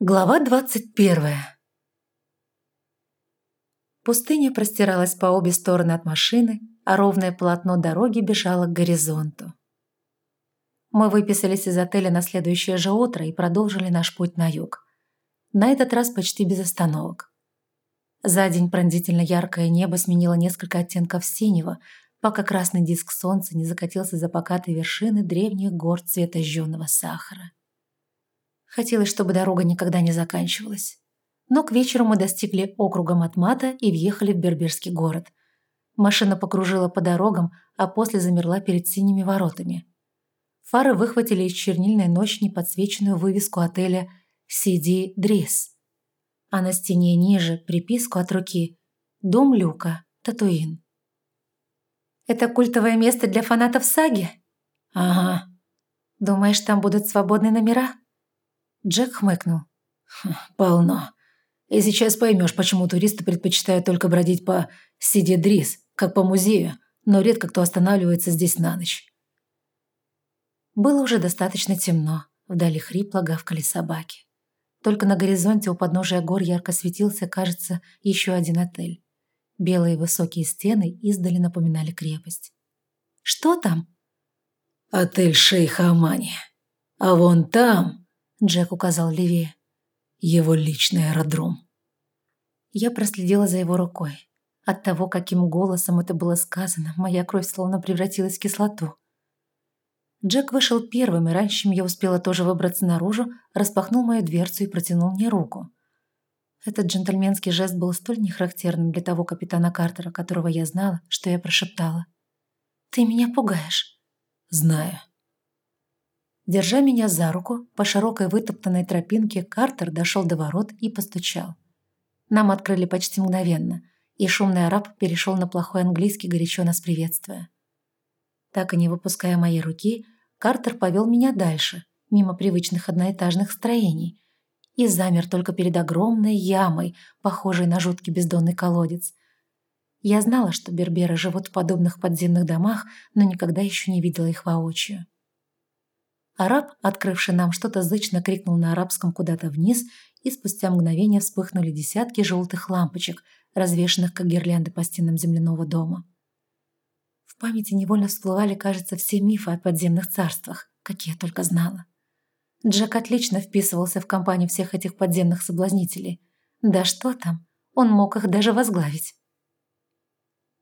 Глава двадцать первая. Пустыня простиралась по обе стороны от машины, а ровное полотно дороги бежало к горизонту. Мы выписались из отеля на следующее же утро и продолжили наш путь на юг. На этот раз почти без остановок. За день пронзительно яркое небо сменило несколько оттенков синего, пока красный диск солнца не закатился за покатые вершины древних гор цвета жженого сахара. Хотелось, чтобы дорога никогда не заканчивалась. Но к вечеру мы достигли округа Матмата и въехали в Берберский город. Машина покружила по дорогам, а после замерла перед синими воротами. Фары выхватили из чернильной ночи неподсвеченную вывеску отеля «Сиди Дрис», а на стене ниже приписку от руки «Дом Люка, Татуин». «Это культовое место для фанатов саги?» «Ага». «Думаешь, там будут свободные номера?» Джек хмыкнул. «Хм, «Полно. И сейчас поймешь, почему туристы предпочитают только бродить по Сиди-Дрис, как по музею, но редко кто останавливается здесь на ночь». Было уже достаточно темно, вдали хрипло гавкали собаки. Только на горизонте у подножия гор ярко светился, кажется, еще один отель. Белые высокие стены издали напоминали крепость. «Что там?» «Отель Шейха Амани. А вон там...» Джек указал левее. Его личный аэродром. Я проследила за его рукой. От того, каким голосом это было сказано, моя кровь словно превратилась в кислоту. Джек вышел первым, и раньше, чем я успела тоже выбраться наружу, распахнул мою дверцу и протянул мне руку. Этот джентльменский жест был столь нехарактерным для того капитана Картера, которого я знала, что я прошептала. «Ты меня пугаешь». «Знаю», Держа меня за руку, по широкой вытоптанной тропинке Картер дошел до ворот и постучал. Нам открыли почти мгновенно, и шумный араб перешел на плохой английский, горячо нас приветствуя. Так и не выпуская моей руки, Картер повел меня дальше, мимо привычных одноэтажных строений, и замер только перед огромной ямой, похожей на жуткий бездонный колодец. Я знала, что берберы живут в подобных подземных домах, но никогда еще не видела их воочию. Араб, открывший нам что-то зычно, крикнул на арабском куда-то вниз, и спустя мгновение вспыхнули десятки желтых лампочек, развешанных как гирлянды по стенам земляного дома. В памяти невольно всплывали, кажется, все мифы о подземных царствах, какие я только знала. Джек отлично вписывался в компанию всех этих подземных соблазнителей. Да что там, он мог их даже возглавить.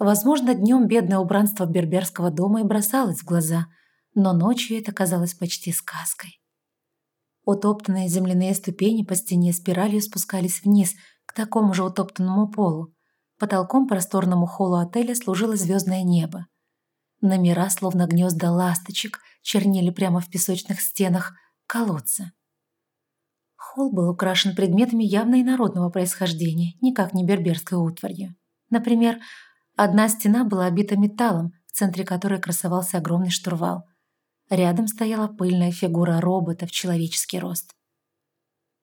Возможно, днем бедное убранство берберского дома и бросалось в глаза – но ночью это казалось почти сказкой. Утоптанные земляные ступени по стене спиралью спускались вниз к такому же утоптанному полу. Потолком просторному холлу отеля служило звездное небо. Номера, словно гнезда ласточек, чернели прямо в песочных стенах колодца. Холл был украшен предметами явно инородного происхождения, никак не берберской утварью. Например, одна стена была обита металлом, в центре которой красовался огромный штурвал. Рядом стояла пыльная фигура робота в человеческий рост.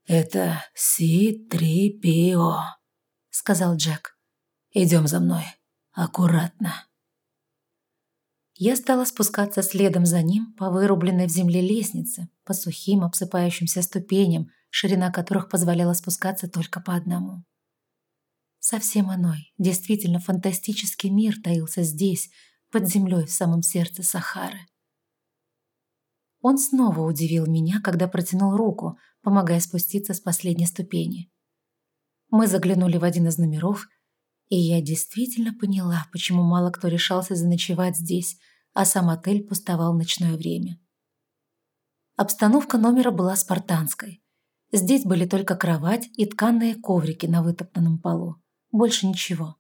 «Это Си-3-Пио», — сказал Джек. «Идем за мной. Аккуратно». Я стала спускаться следом за ним по вырубленной в земле лестнице, по сухим, обсыпающимся ступеням, ширина которых позволяла спускаться только по одному. Совсем иной, действительно фантастический мир таился здесь, под землей в самом сердце Сахары. Он снова удивил меня, когда протянул руку, помогая спуститься с последней ступени. Мы заглянули в один из номеров, и я действительно поняла, почему мало кто решался заночевать здесь, а сам отель пустовал в ночное время. Обстановка номера была спартанской. Здесь были только кровать и тканные коврики на вытоптанном полу. Больше ничего.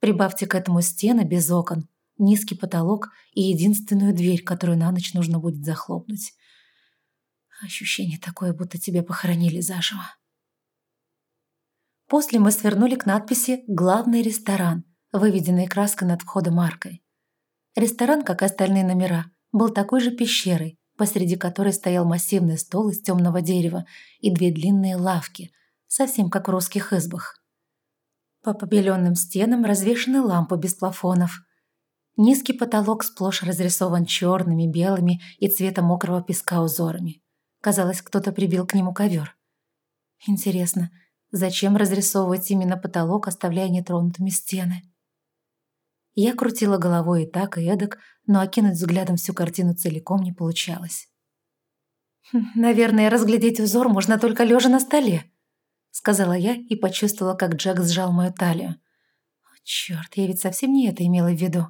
Прибавьте к этому стены без окон, низкий потолок и единственную дверь, которую на ночь нужно будет захлопнуть. Ощущение такое, будто тебя похоронили заживо. После мы свернули к надписи «Главный ресторан», выведенной краской над входом аркой. Ресторан, как и остальные номера, был такой же пещерой, посреди которой стоял массивный стол из темного дерева и две длинные лавки, совсем как в русских избах. По побеленным стенам развешаны лампы без плафонов – Низкий потолок сплошь разрисован черными, белыми и цвета мокрого песка узорами. Казалось, кто-то прибил к нему ковер. Интересно, зачем разрисовывать именно потолок, оставляя нетронутыми стены? Я крутила головой и так, и эдак, но окинуть взглядом всю картину целиком не получалось. «Хм, «Наверное, разглядеть узор можно только лежа на столе», сказала я и почувствовала, как Джек сжал мою талию. Черт, я ведь совсем не это имела в виду.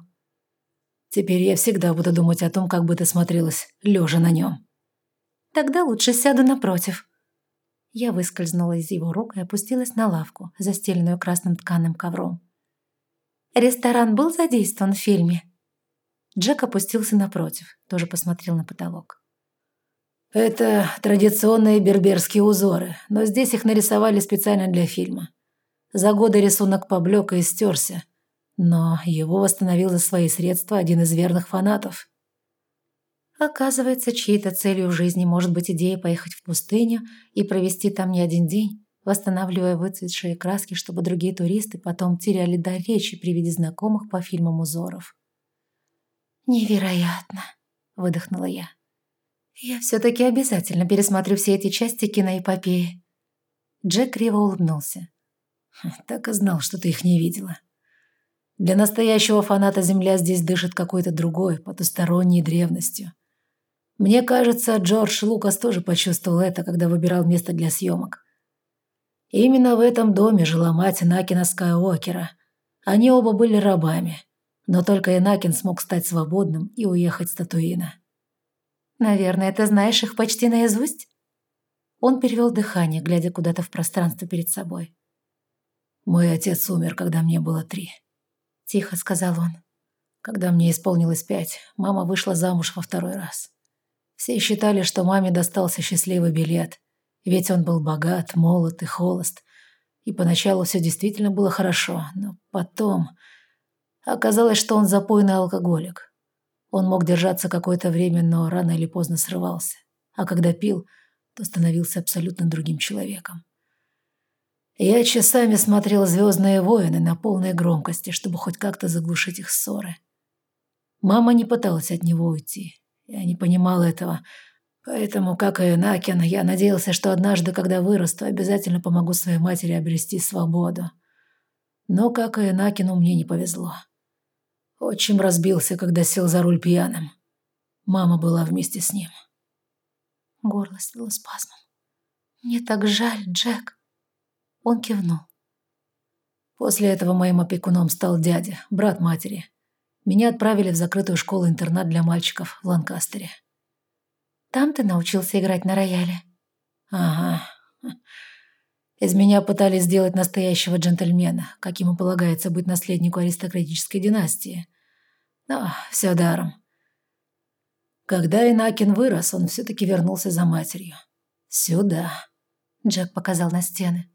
Теперь я всегда буду думать о том, как бы ты смотрелась, лежа на нем. Тогда лучше сяду напротив. Я выскользнула из его рук и опустилась на лавку, застеленную красным тканым ковром. Ресторан был задействован в фильме? Джек опустился напротив, тоже посмотрел на потолок. Это традиционные берберские узоры, но здесь их нарисовали специально для фильма. За годы рисунок поблек и стерся, но его восстановил за свои средства один из верных фанатов. Оказывается, чьей-то целью в жизни может быть идея поехать в пустыню и провести там не один день, восстанавливая выцветшие краски, чтобы другие туристы потом теряли дар речи при виде знакомых по фильмам узоров. «Невероятно!» – выдохнула я. «Я все-таки обязательно пересмотрю все эти части киноэпопеи». Джек криво улыбнулся. «Хм, «Так и знал, что ты их не видела. Для настоящего фаната Земля здесь дышит какой-то другой, потусторонней древностью. Мне кажется, Джордж Лукас тоже почувствовал это, когда выбирал место для съемок. Именно в этом доме жила мать Накина Скайуокера. Они оба были рабами, но только Энакин смог стать свободным и уехать с Татуина». Наверное, ты знаешь их почти наизусть?» Он перевел дыхание, глядя куда-то в пространство перед собой. «Мой отец умер, когда мне было три», — тихо сказал он. «Когда мне исполнилось пять, мама вышла замуж во второй раз. Все считали, что маме достался счастливый билет, ведь он был богат, молод и холост. И поначалу все действительно было хорошо, но потом... Оказалось, что он запойный алкоголик, он мог держаться какое-то время, но рано или поздно срывался. А когда пил, то становился абсолютно другим человеком. Я часами смотрел «Звездные войны» на полной громкости, чтобы хоть как-то заглушить их ссоры. Мама не пыталась от него уйти. Я не понимал этого. Поэтому, как и Накин, я надеялся, что однажды, когда вырасту, обязательно помогу своей матери обрести свободу. Но, как и Накину, мне не повезло. Отчим разбился, когда сел за руль пьяным. Мама была вместе с ним. Горло свело спазмом. «Мне так жаль, Джек!» Он кивнул. После этого моим опекуном стал дядя, брат матери. Меня отправили в закрытую школу-интернат для мальчиков в Ланкастере. «Там ты научился играть на рояле?» «Ага. Из меня пытались сделать настоящего джентльмена, каким и полагается быть наследнику аристократической династии. Но все даром. Когда Инакин вырос, он все-таки вернулся за матерью. Сюда. Джек показал на стены.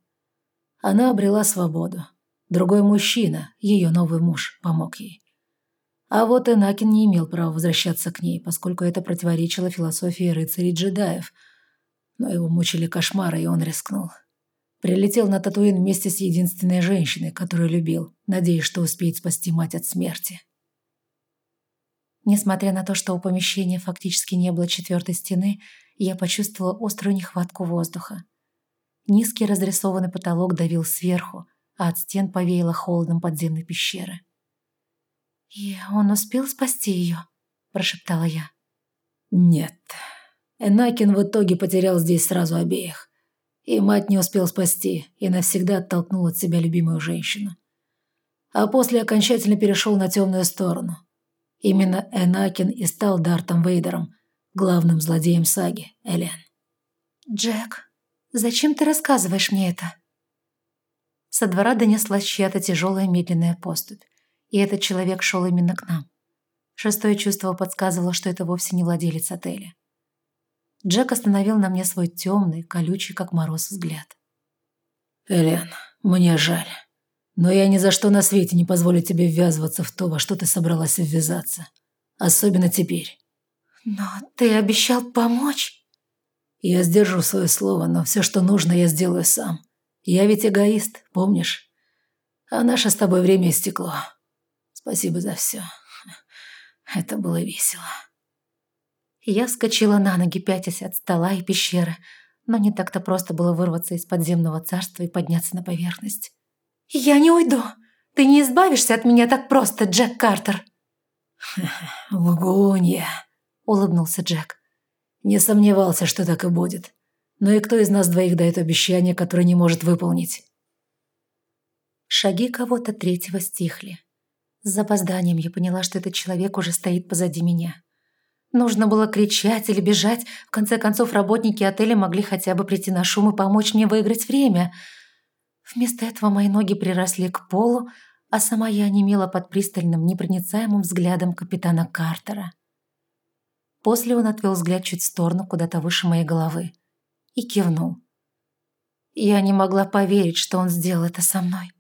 Она обрела свободу. Другой мужчина, ее новый муж, помог ей. А вот Энакин не имел права возвращаться к ней, поскольку это противоречило философии рыцарей-джедаев. Но его мучили кошмары, и он рискнул. Прилетел на Татуин вместе с единственной женщиной, которую любил, надеясь, что успеет спасти мать от смерти. Несмотря на то, что у помещения фактически не было четвертой стены, я почувствовала острую нехватку воздуха. Низкий разрисованный потолок давил сверху, а от стен повеяло холодом подземной пещеры. «И он успел спасти ее?» – прошептала я. «Нет. Энакин в итоге потерял здесь сразу обеих. И мать не успел спасти, и навсегда оттолкнул от себя любимую женщину. А после окончательно перешел на темную сторону. Именно Энакин и стал Дартом Вейдером, главным злодеем саги, Элен. «Джек, зачем ты рассказываешь мне это?» Со двора донеслась чья-то тяжелая медленная поступь, и этот человек шел именно к нам. Шестое чувство подсказывало, что это вовсе не владелец отеля. Джек остановил на мне свой темный, колючий, как мороз, взгляд. «Элен, мне жаль. Но я ни за что на свете не позволю тебе ввязываться в то, во что ты собралась ввязаться. Особенно теперь». «Но ты обещал помочь?» «Я сдержу свое слово, но все, что нужно, я сделаю сам. Я ведь эгоист, помнишь? А наше с тобой время истекло. Спасибо за все. Это было весело». Я вскочила на ноги, пятясь от стола и пещеры, Но не так-то просто было вырваться из подземного царства и подняться на поверхность. «Я не уйду! Ты не избавишься от меня так просто, Джек Картер!» «Лгунья!» — улыбнулся Джек. «Не сомневался, что так и будет. Но и кто из нас двоих дает обещание, которое не может выполнить?» Шаги кого-то третьего стихли. С запозданием я поняла, что этот человек уже стоит позади меня. Нужно было кричать или бежать. В конце концов, работники отеля могли хотя бы прийти на шум и помочь мне выиграть время. Вместо этого мои ноги приросли к полу, а сама я онемела под пристальным, непроницаемым взглядом капитана Картера. После он отвел взгляд чуть в сторону, куда-то выше моей головы, и кивнул. Я не могла поверить, что он сделал это со мной.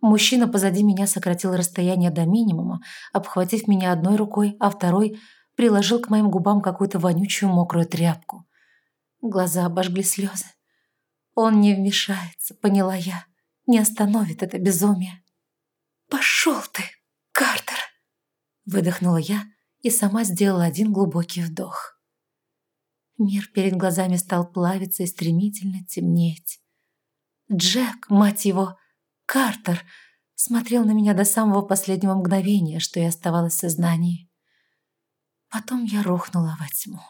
Мужчина позади меня сократил расстояние до минимума, обхватив меня одной рукой, а второй приложил к моим губам какую-то вонючую мокрую тряпку. Глаза обожгли слезы. Он не вмешается, поняла я, не остановит это безумие. «Пошел ты, Картер!» Выдохнула я и сама сделала один глубокий вдох. Мир перед глазами стал плавиться и стремительно темнеть. Джек, мать его, Картер, смотрел на меня до самого последнего мгновения, что я оставалась в сознании. Потом я рухнула во тьму.